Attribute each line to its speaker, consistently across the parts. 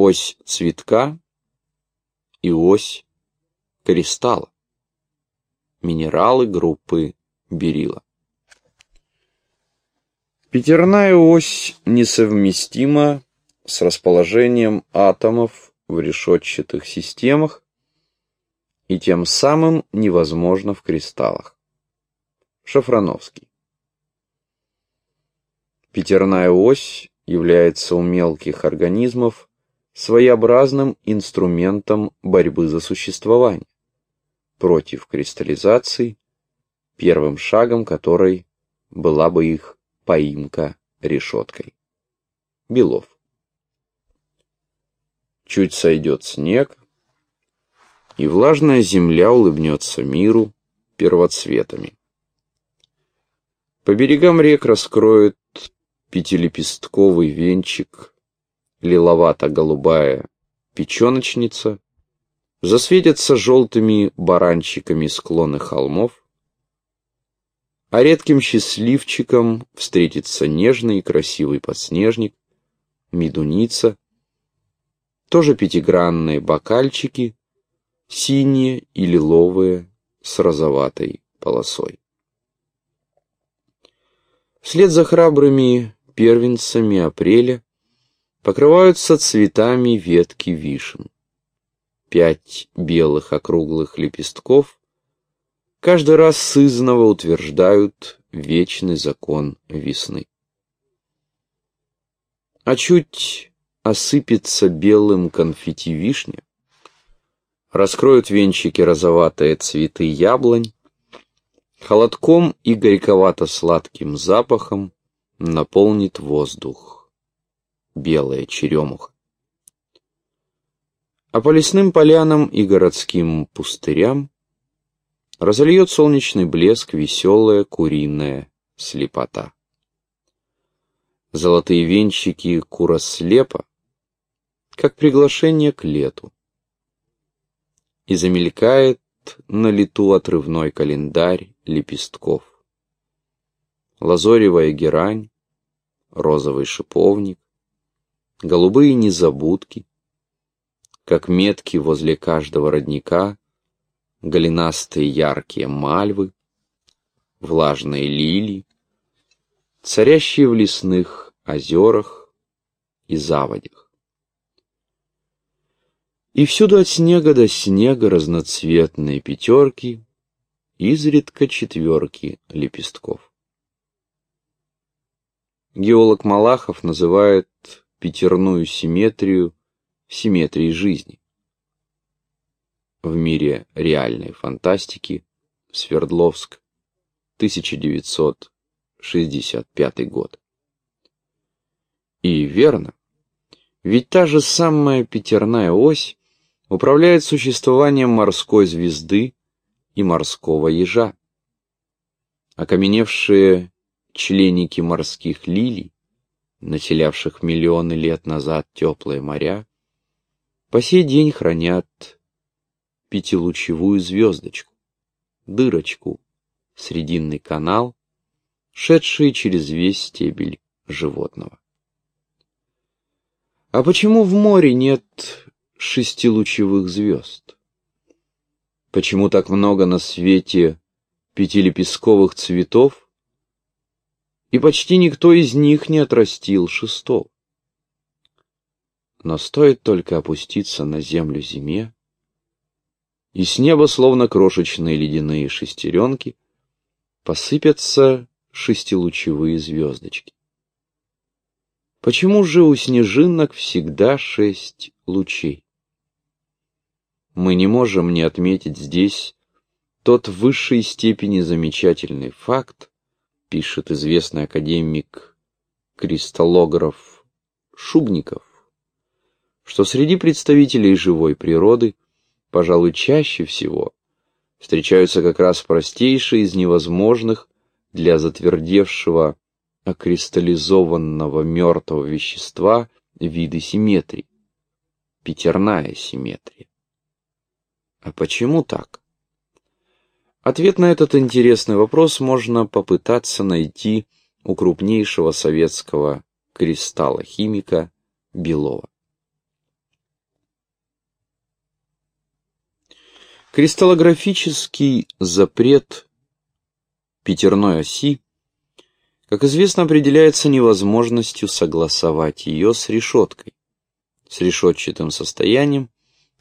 Speaker 1: ось цветка и ось кристалла. Минералы группы берила. Пятерная ось несовместима с расположением атомов в решетчатых системах и тем самым невозможно в кристаллах. Шафрановский. Пятерная ось является у мелких организмов своеобразным инструментом борьбы за существование против кристаллизации, первым шагом которой была бы их поимка решеткой. Белов. Чуть сойдет снег, и влажная земля улыбнется миру первоцветами. По берегам рек раскроет пятилепестковый венчик, лиловато-голубая печеночница, засветятся желтыми баранчиками склоны холмов, а редким счастливчиком встретится нежный и красивый подснежник, медуница, тоже пятигранные бокальчики, синие и лиловые с розоватой полосой. Вслед за храбрыми первенцами апреля покрываются цветами ветки вишен. Пять белых округлых лепестков каждый раз сызново утверждают вечный закон весны. А чуть осыпется белым конфетти вишня, раскроют венчики розоватые цветы яблонь, холодком и горьковато-сладким запахом наполнит воздух белая черемуха. А по лесным полянам и городским пустырям разольет солнечный блеск веселая куриная слепота. Золотые венчики курослепа, как приглашение к лету. И замелькает на лету отрывной календарь лепестков. Лазоревая герань, розовый шиповник, голубые незабудки, как метки возле каждого родника, голенастые яркие мальвы, влажные лилии, царящие в лесных озерах и заводях. И всюду от снега до снега разноцветные пятерки, изредка четверки лепестков. Геолог Малахов называет пятерную симметрию симметрией жизни. В мире реальной фантастики Свердловск, 1965 год. И верно, ведь та же самая пятерная ось управляет существованием морской звезды и морского ежа. Окаменевшие членики морских лилий, населявших миллионы лет назад теплые моря, по сей день хранят пятилучевую звездочку, дырочку, срединный канал, шедший через весь стебель животного. А почему в море нет шестилучевых звезд? Почему так много на свете пятилепестковых цветов, и почти никто из них не отрастил шестов? Но стоит только опуститься на землю зиме, и с неба, словно крошечные ледяные шестеренки, посыпятся шестилучевые звездочки. Почему же у снежинок всегда шесть лучей? Мы не можем не отметить здесь тот в высшей степени замечательный факт, пишет известный академик кристаллограф Шубников, что среди представителей живой природы, пожалуй, чаще всего встречаются как раз простейшие из невозможных для затвердевшего окристаллизованного мертвого вещества виды симметрии. Пятерная симметрия. А почему так? Ответ на этот интересный вопрос можно попытаться найти у крупнейшего советского кристалла химика Белова. Кристаллографический запрет пятерной оси, как известно, определяется невозможностью согласовать ее с решеткой, с решетчатым состоянием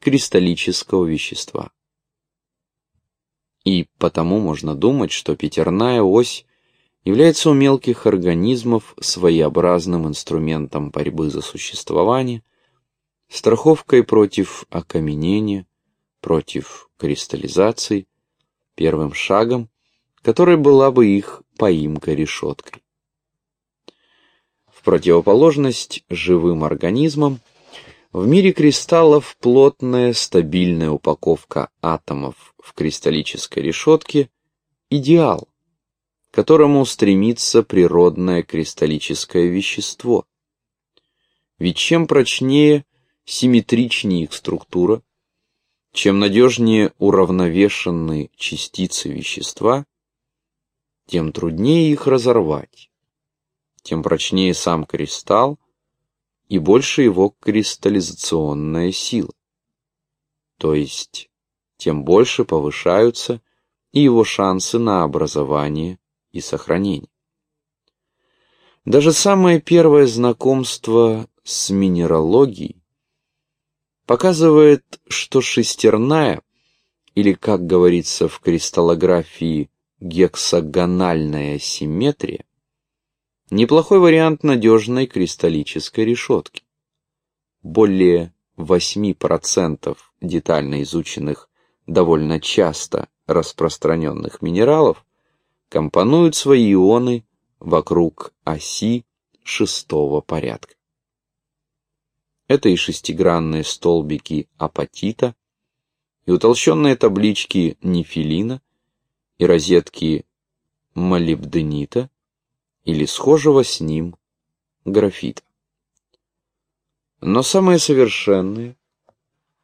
Speaker 1: кристаллического вещества. И потому можно думать, что пятерная ось является у мелких организмов своеобразным инструментом борьбы за существование, страховкой против окаменения, против кристаллизации, первым шагом, который была бы их поимка решеткой. В противоположность живым организмам, в мире кристаллов плотная стабильная упаковка атомов в кристаллической решетке – идеал, к которому стремится природное кристаллическое вещество. Ведь чем прочнее, симметричнее их структура, чем надежнее уравновешены частицы вещества, тем труднее их разорвать, тем прочнее сам кристалл и больше его кристаллизационная сила. То есть, тем больше повышаются и его шансы на образование и сохранение. Даже самое первое знакомство с минералогией показывает, что шестерная, или, как говорится в кристаллографии, гексагональная симметрия, неплохой вариант надежной кристаллической решетки. Более 8% детально изученных, довольно часто распространенных минералов компонуют свои ионы вокруг оси шестого порядка. Это и шестигранные столбики апатита, и утолщенные таблички нефилина, и розетки молибденита, или схожего с ним графита. Но самые совершенные,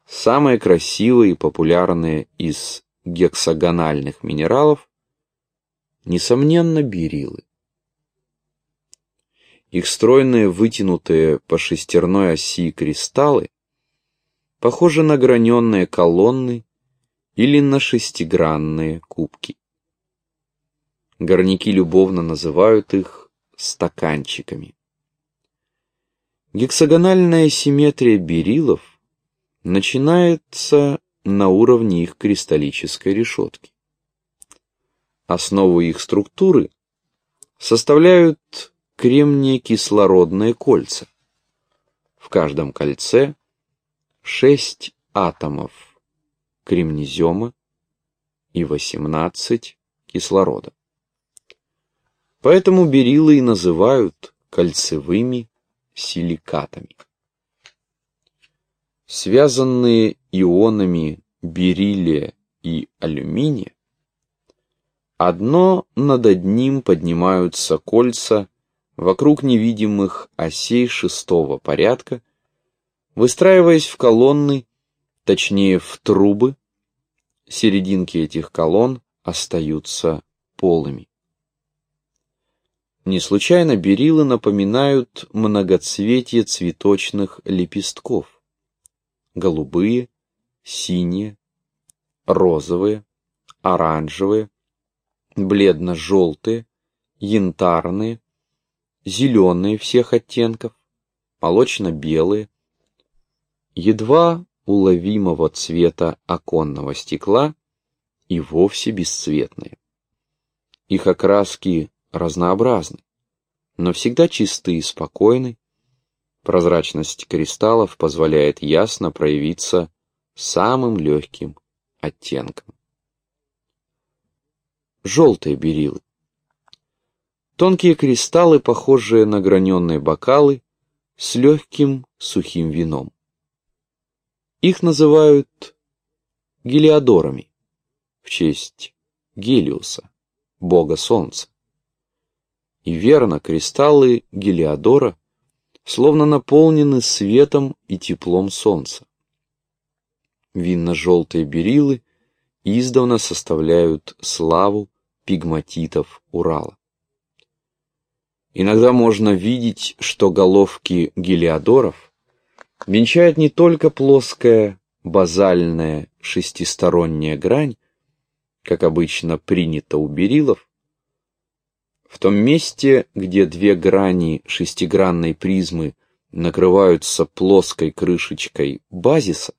Speaker 1: самые красивые и популярные из гексагональных минералов, несомненно, берилы. Их стройные, вытянутые по шестерной оси кристаллы похожи на граненные колонны или на шестигранные кубки. Горняки любовно называют их стаканчиками. Гексагональная симметрия берилов начинается на уровне их кристаллической решетки. Основу их структуры составляют кремние-кислородные кольца. В каждом кольце 6 атомов кремнезема и 18 кислорода. Поэтому бериллы и называют кольцевыми силикатами. Связанные ионами бериллия и алюминия, одно над одним поднимаются кольца вокруг невидимых осей шестого порядка, выстраиваясь в колонны, точнее в трубы, серединки этих колонн остаются полыми. Не случайно берилы напоминают многоцветие цветочных лепестков. Голубые, синие, розовые, оранжевые, бледно-желтые, янтарные, зеленые всех оттенков, молочно-белые, едва уловимого цвета оконного стекла и вовсе бесцветные. Их окраски разнообразны, но всегда чисты и спокойны. Прозрачность кристаллов позволяет ясно проявиться самым легким оттенком. Желтые берилы. Тонкие кристаллы, похожие на граненые бокалы, с легким сухим вином. Их называют гелиодорами в честь Гелиуса, бога солнца. И верно, кристаллы Гелиодора словно наполнены светом и теплом солнца. Винно-желтые берилы издавна составляют славу пигматитов Урала. Иногда можно видеть, что головки гелиодоров венчает не только плоская базальная шестисторонняя грань, как обычно принято у берилов, в том месте, где две грани шестигранной призмы накрываются плоской крышечкой базиса,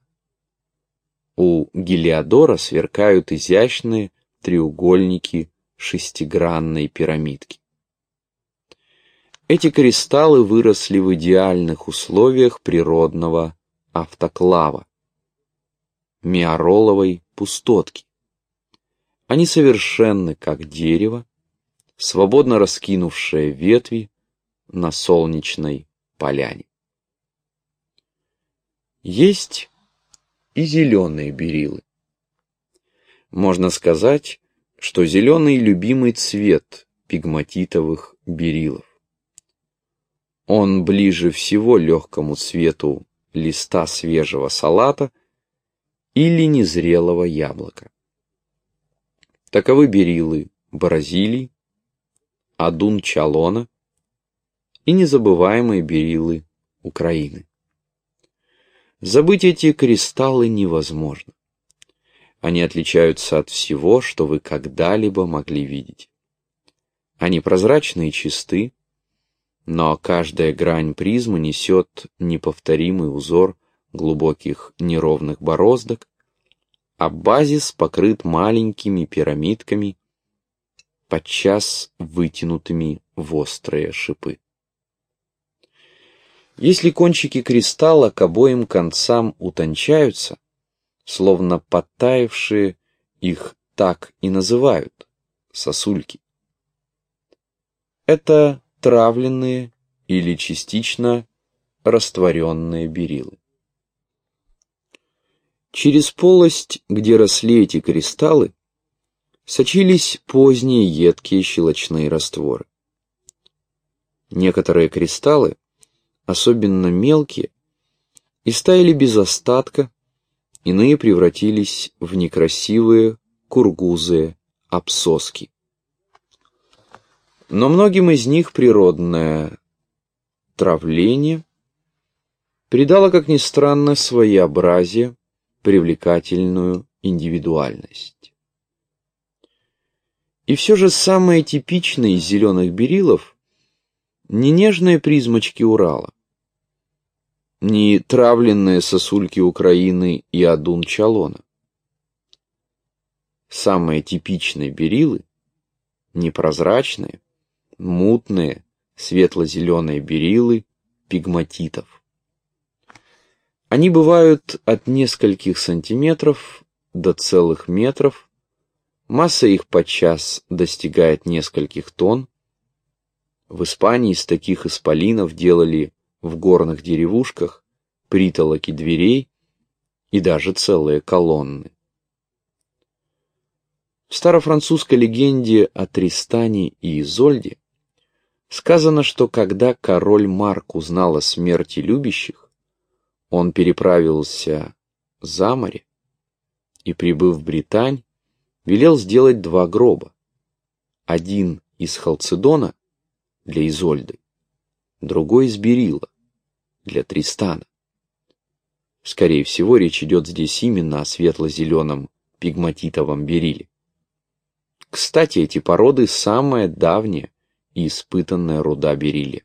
Speaker 1: у Гелиодора сверкают изящные треугольники шестигранной пирамидки. Эти кристаллы выросли в идеальных условиях природного автоклава, миороловой пустотки. Они совершенны, как дерево, свободно раскинувшее ветви на солнечной поляне. Есть и зеленые берилы. Можно сказать, что зеленый любимый цвет пигматитовых берилов. Он ближе всего легкому цвету листа свежего салата или незрелого яблока. Таковы берилы Бразилии, Адун Чалона и незабываемые берилы Украины. Забыть эти кристаллы невозможно. Они отличаются от всего, что вы когда-либо могли видеть. Они прозрачны и чисты, но каждая грань призмы несет неповторимый узор глубоких неровных бороздок, а базис покрыт маленькими пирамидками, подчас вытянутыми в острые шипы. Если кончики кристалла к обоим концам утончаются, словно подтаявшие, их так и называют — сосульки. Это травленные или частично растворенные берилы. Через полость, где росли эти кристаллы, сочились поздние едкие щелочные растворы. Некоторые кристаллы особенно мелкие, и без остатка, иные превратились в некрасивые кургузые обсоски. Но многим из них природное травление придало, как ни странно, своеобразие, привлекательную индивидуальность. И все же самые типичные из зеленых берилов не нежные призмочки Урала, не травленные сосульки Украины и Адун Чалона. Самые типичные берилы, непрозрачные, мутные, светло-зеленые берилы пигматитов. Они бывают от нескольких сантиметров до целых метров, масса их подчас достигает нескольких тонн, в Испании из таких исполинов делали в горных деревушках притолоки дверей и даже целые колонны. В старофранцузской легенде о Тристане и Изольде сказано, что когда король Марк узнал о смерти любящих, он переправился за море и, прибыв в Британь, велел сделать два гроба. Один из халцедона, для Изольды, другой из Берила, для Тристана. Скорее всего, речь идет здесь именно о светло-зеленом пигматитовом бериле. Кстати, эти породы самая давняя и испытанная руда бериллия.